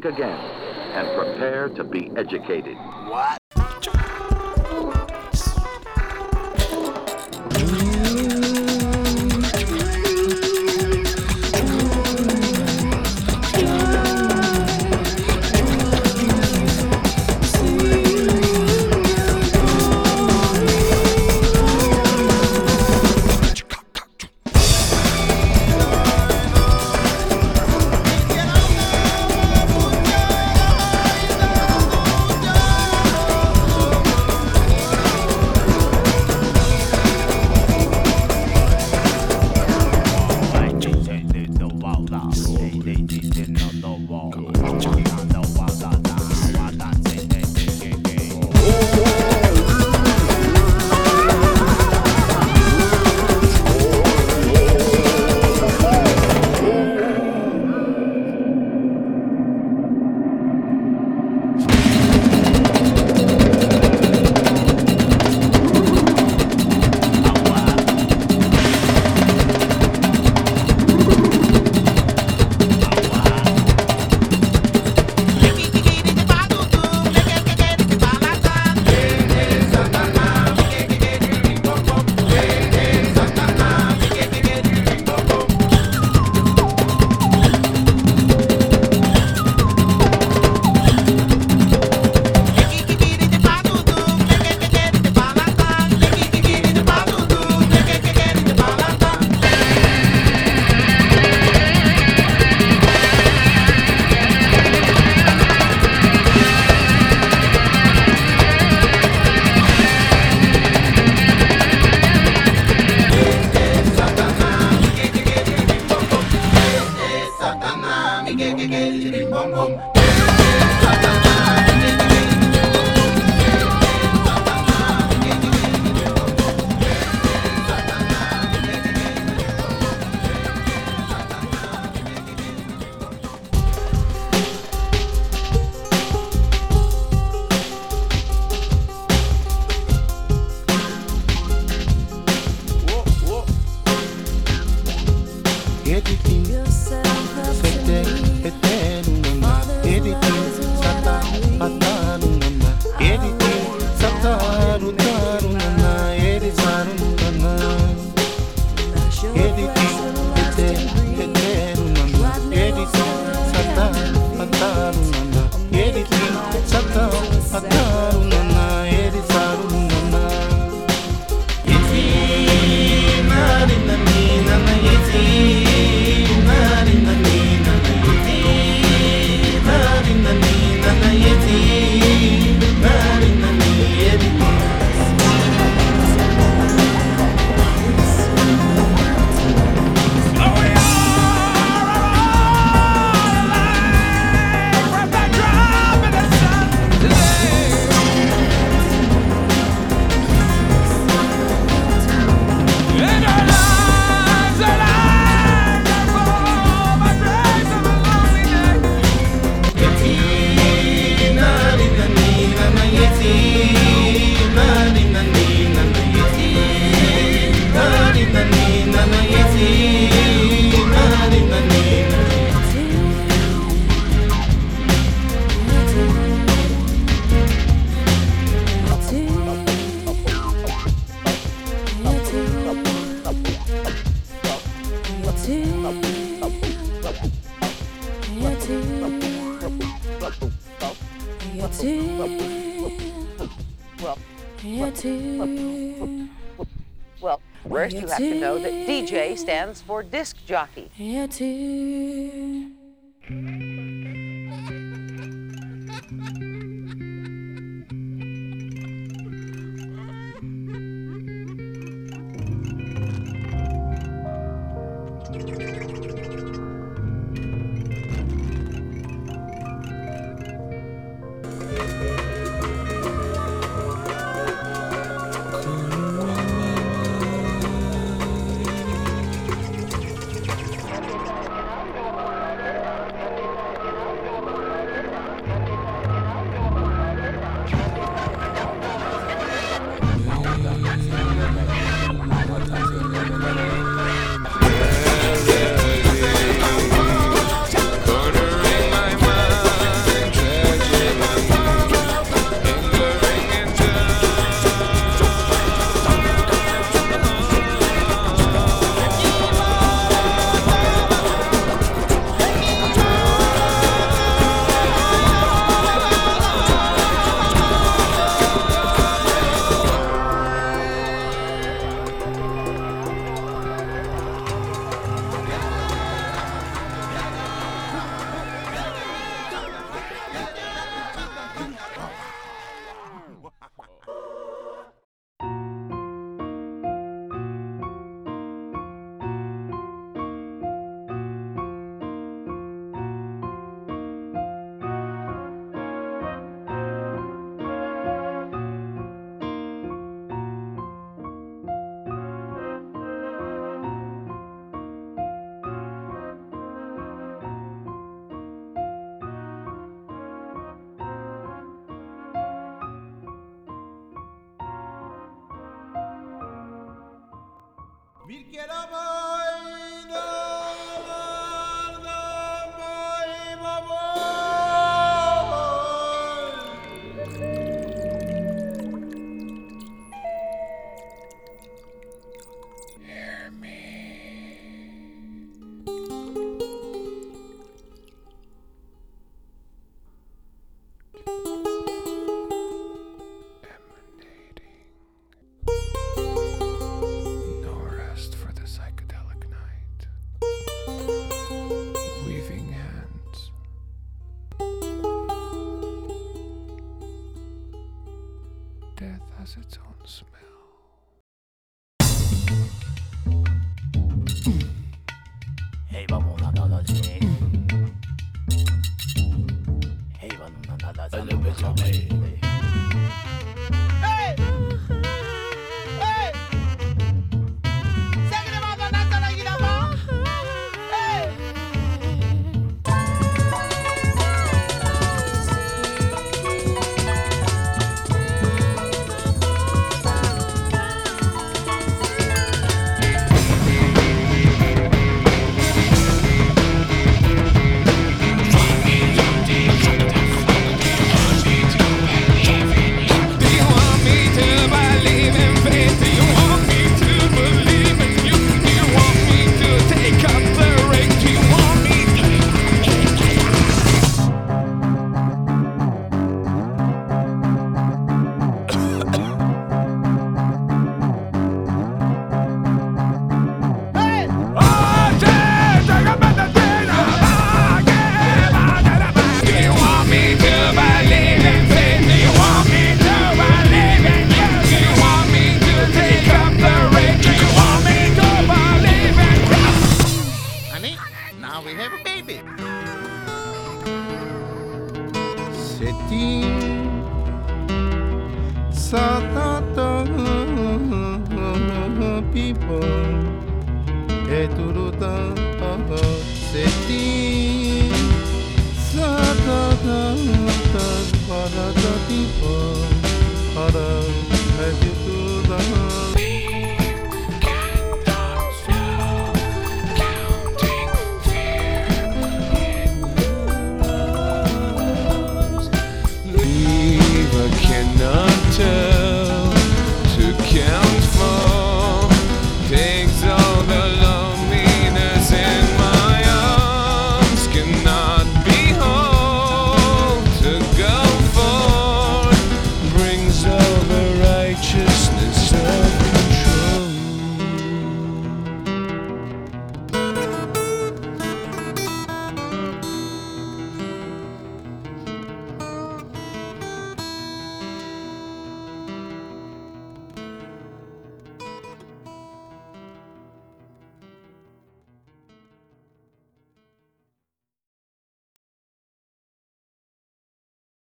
Think again and prepare to be educated. 아 chitty bum bum. Well, dear, your. Well, first you have to know that DJ stands for disc jockey. Your. wow. Bir kere bak. has its own smell. Hey, vamos a nada Hey, vamos a nada